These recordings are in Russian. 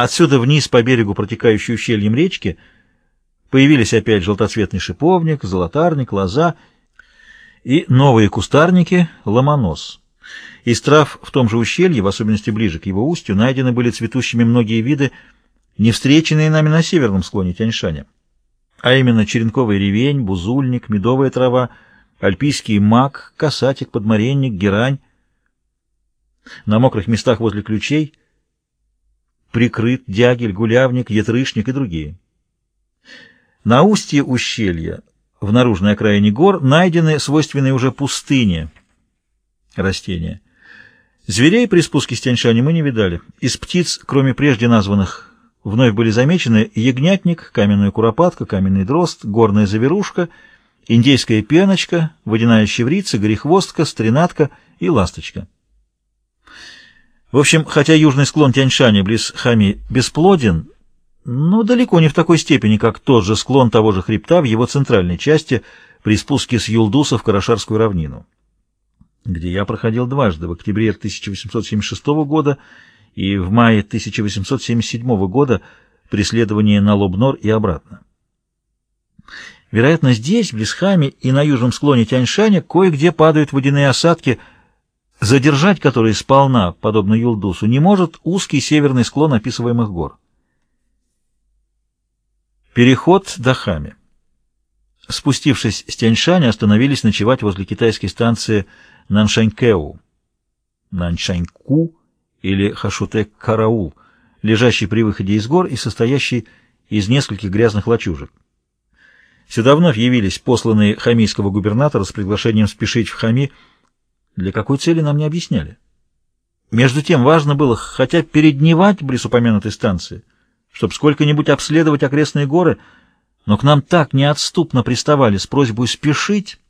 Отсюда вниз по берегу протекающей ущельем речки появились опять желтоцветный шиповник, золотарник, лоза и новые кустарники — ломонос. Из трав в том же ущелье, в особенности ближе к его устью, найдены были цветущими многие виды, не встреченные нами на северном склоне Тяньшаня, а именно черенковый ревень, бузульник, медовая трава, альпийский мак, касатик, подмаренник, герань. На мокрых местах возле ключей прикрыт дягель, гулявник, ятрышник и другие. На устье ущелья, в наружной окраине гор, найдены свойственные уже пустыне растения. Зверей при спуске с Тяньшани мы не видали. Из птиц, кроме прежде названных, вновь были замечены ягнятник, каменная куропатка, каменный дрозд, горная заверушка, индейская пеночка, водяная щеврица, горехвостка, стренатка и ласточка. В общем, хотя южный склон Тяньшани близ Хами бесплоден, но далеко не в такой степени, как тот же склон того же хребта в его центральной части при спуске с Юлдуса в Карашарскую равнину, где я проходил дважды, в октябре 1876 года и в мае 1877 года преследование на Лобнор и обратно. Вероятно, здесь, в Лисхаме и на южном склоне Тяньшаня, кое-где падают водяные осадки, задержать которые сполна, подобно Юлдусу, не может узкий северный склон описываемых гор. Переход до Хами. Спустившись с Тяньшаня, остановились ночевать возле китайской станции Наншанькэу, Наншаньку или Хашутек-Караул, лежащий при выходе из гор и состоящий из нескольких грязных лачужек. Сюда вновь явились посланные хамийского губернатора с приглашением спешить в Хами, для какой цели нам не объясняли. Между тем важно было хотя передневать близ упомянутой станции, чтобы сколько-нибудь обследовать окрестные горы, но к нам так неотступно приставали с просьбой спешить,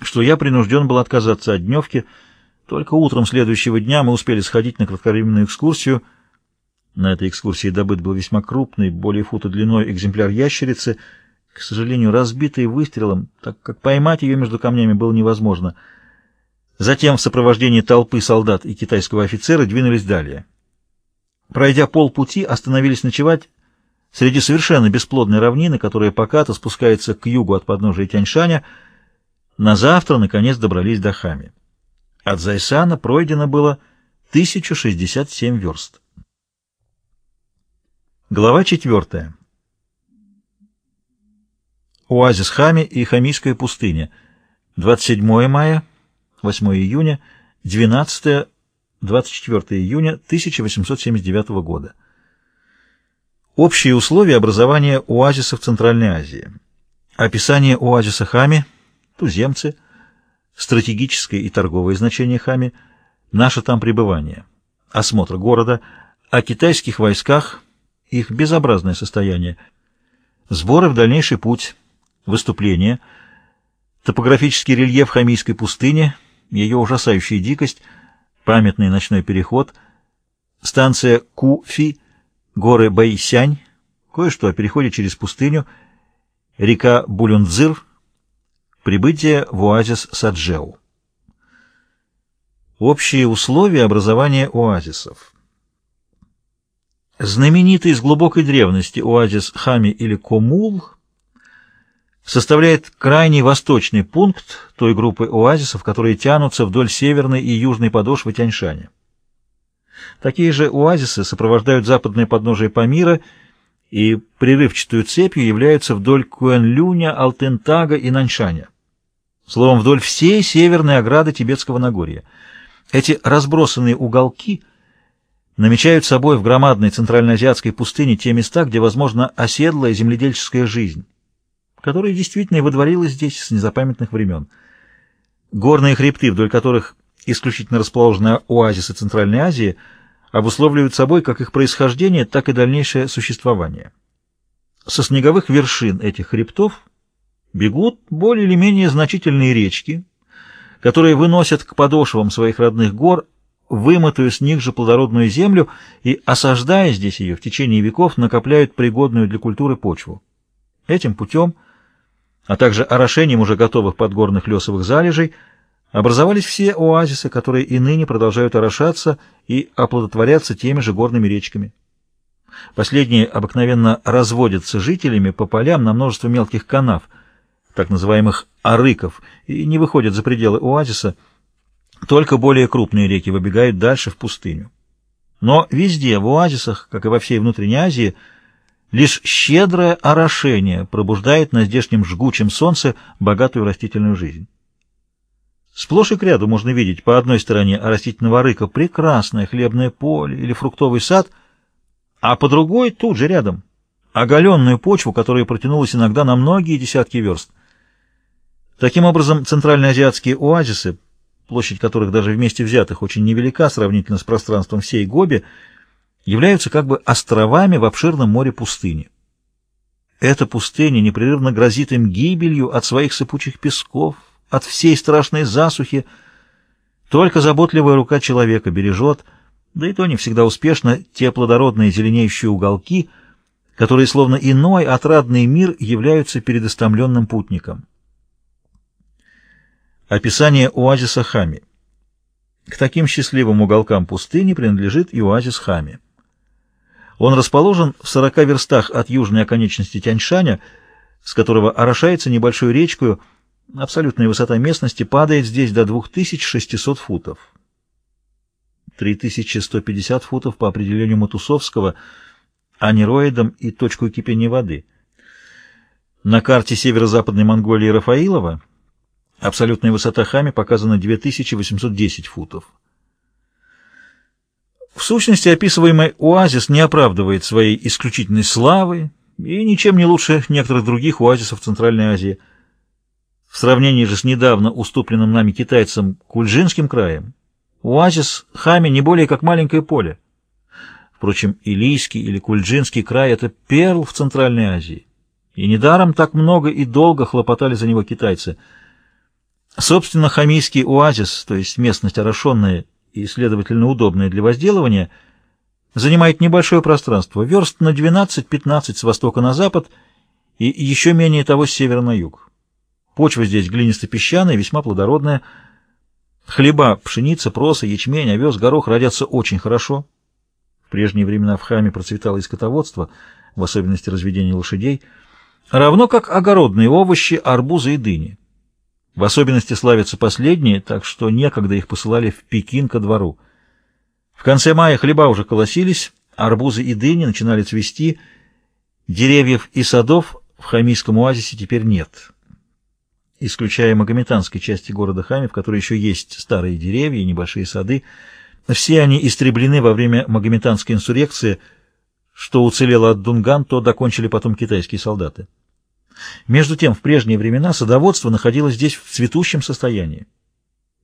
что я принужден был отказаться от дневки. Только утром следующего дня мы успели сходить на кратковременную экскурсию. На этой экскурсии добыт был весьма крупный, более фута длиной экземпляр ящерицы, к сожалению, разбитый выстрелом, так как поймать ее между камнями было невозможно. Затем в сопровождении толпы солдат и китайского офицера двинулись далее. Пройдя полпути, остановились ночевать среди совершенно бесплодной равнины, которая покато спускается к югу от подножия Тяньшаня, на завтра, наконец, добрались до Хами. От Зайсана пройдено было 1067 верст. Глава 4. Оазис Хами и Хамийская пустыня. 27 мая, 8 июня, 12-24 июня 1879 года. Общие условия образования оазиса в Центральной Азии. Описание оазиса Хами – туземцы, стратегическое и торговое значение Хами, наше там пребывание, осмотр города, о китайских войсках, их безобразное состояние, сборы в дальнейший путь, выступления, топографический рельеф Хамийской пустыни, ее ужасающая дикость, памятный ночной переход, станция Ку-Фи, горы Байсянь, кое-что о переходе через пустыню, река Булюндзыр, Прибытие в оазис Саджеу. Общие условия образования оазисов. Знаменитый с глубокой древности оазис Хами или Комул составляет крайний восточный пункт той группы оазисов, которые тянутся вдоль северной и южной подошвы Тяньшаня. Такие же оазисы сопровождают западное подножие Памира и прерывчатую цепью являются вдоль Куэнлюня, Алтентага и Наньшаня словом, вдоль всей северной ограды Тибетского Нагорья. Эти разбросанные уголки намечают собой в громадной центральноазиатской пустыне те места, где возможна оседлая земледельческая жизнь, которая действительно и водворилась здесь с незапамятных времен. Горные хребты, вдоль которых исключительно расположены оазисы Центральной Азии, обусловливают собой как их происхождение, так и дальнейшее существование. Со снеговых вершин этих хребтов бегут более или менее значительные речки, которые выносят к подошвам своих родных гор вымытую с них же плодородную землю и, осаждая здесь ее в течение веков, накопляют пригодную для культуры почву. Этим путем, а также орошением уже готовых подгорных лесовых залежей, образовались все оазисы, которые и ныне продолжают орошаться и оплодотворяться теми же горными речками. Последние обыкновенно разводятся жителями по полям на множество мелких канав, так называемых арыков, и не выходят за пределы оазиса. Только более крупные реки выбегают дальше в пустыню. Но везде, в оазисах, как и во всей внутренней Азии, лишь щедрое орошение пробуждает на здешнем жгучем солнце богатую растительную жизнь. Сплошь и к ряду можно видеть по одной стороне растительного рыка прекрасное хлебное поле или фруктовый сад, а по другой тут же рядом оголенную почву, которая протянулась иногда на многие десятки верст. Таким образом, центральноазиатские оазисы, площадь которых даже вместе взятых очень невелика сравнительно с пространством всей Гоби, являются как бы островами в обширном море пустыни. Эта пустыня непрерывно грозит им гибелью от своих сыпучих песков, от всей страшной засухи. Только заботливая рука человека бережет, да и то не всегда успешно, те плодородные зеленеющие уголки, которые словно иной отрадный мир являются перед истомленным путником. Описание оазиса Хами. К таким счастливым уголкам пустыни принадлежит и оазис Хами. Он расположен в 40 верстах от южной оконечности Тяньшаня, с которого орошается небольшой речкою, Абсолютная высота местности падает здесь до 2600 футов. 3150 футов по определению Матусовского, анероидом и точку кипения воды. На карте северо-западной Монголии Рафаилова абсолютная высота Хами показана 2810 футов. В сущности, описываемый оазис не оправдывает своей исключительной славы и ничем не лучше некоторых других оазисов Центральной Азии – в сравнении же с недавно уступленным нами китайцам Кульжинским краем, оазис Хами не более как маленькое поле. Впрочем, Илийский или Кульджинский край — это перл в Центральной Азии. И недаром так много и долго хлопотали за него китайцы. Собственно, хамийский оазис, то есть местность орошенная и, следовательно, удобная для возделывания, занимает небольшое пространство, верст на 12-15 с востока на запад и еще менее того с севера на юг. Почва здесь глинисто-песчаная, весьма плодородная. Хлеба, пшеница, проса, ячмень, овес, горох родятся очень хорошо. В прежние времена в Хаме процветало и скотоводство, в особенности разведение лошадей, равно как огородные овощи, арбузы и дыни. В особенности славятся последние, так что некогда их посылали в Пекин ко двору. В конце мая хлеба уже колосились, арбузы и дыни начинали цвести, деревьев и садов в Хамийском оазисе теперь нет исключая магометанской части города Хами, в которой еще есть старые деревья и небольшие сады. Все они истреблены во время магометанской инсурекции, что уцелело от Дунган, то докончили потом китайские солдаты. Между тем, в прежние времена садоводство находилось здесь в цветущем состоянии.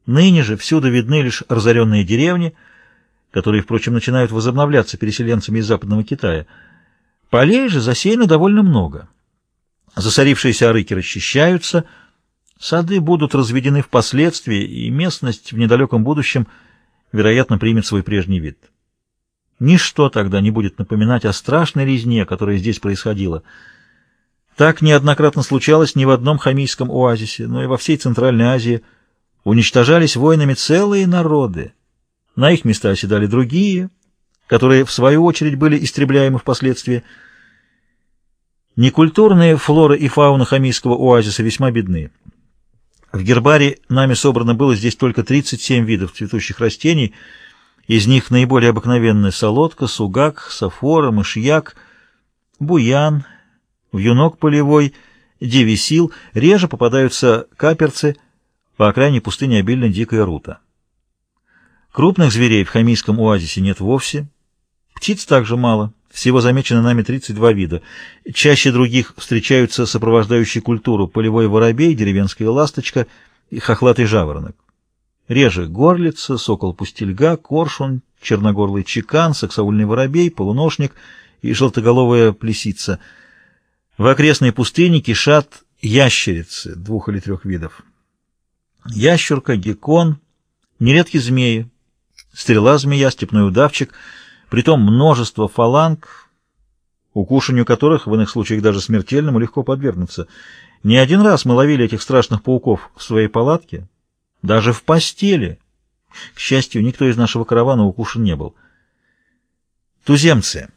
Ныне же всюду видны лишь разоренные деревни, которые, впрочем, начинают возобновляться переселенцами из Западного Китая. Полей же засеяно довольно много. Засорившиеся арыки расчищаются – Сады будут разведены впоследствии, и местность в недалеком будущем, вероятно, примет свой прежний вид. Ничто тогда не будет напоминать о страшной резне, которая здесь происходила. Так неоднократно случалось не в одном хамийском оазисе, но и во всей Центральной Азии. Уничтожались войнами целые народы. На их места оседали другие, которые, в свою очередь, были истребляемы впоследствии. Некультурные флора и фауна хамийского оазиса весьма бедны. В гербаре нами собрано было здесь только 37 видов цветущих растений, из них наиболее обыкновенные солодка, сугак, сафора, мышьяк, буян, вьюнок полевой, девисил, реже попадаются каперцы, по окраине пустыни обильно дикая рута. Крупных зверей в Хамийском оазисе нет вовсе, птиц также мало, всего замечено нами 32 вида. Чаще других встречаются сопровождающие культуру полевой воробей, деревенская ласточка и хохлатый жаворонок. Реже горлица, сокол-пустельга, коршун, черногорлый чекан, саксаульный воробей, полуношник и желтоголовая плесица. В окрестной пустыне кишат ящерицы двух или трех видов. Ящурка, геккон, нередки змеи, стрела-змея, степной удавчик — притом множество фаланг, укушению которых, в иных случаях даже смертельному, легко подвергнуться. Не один раз мы ловили этих страшных пауков в своей палатке, даже в постели. К счастью, никто из нашего каравана укушен не был. Туземцы.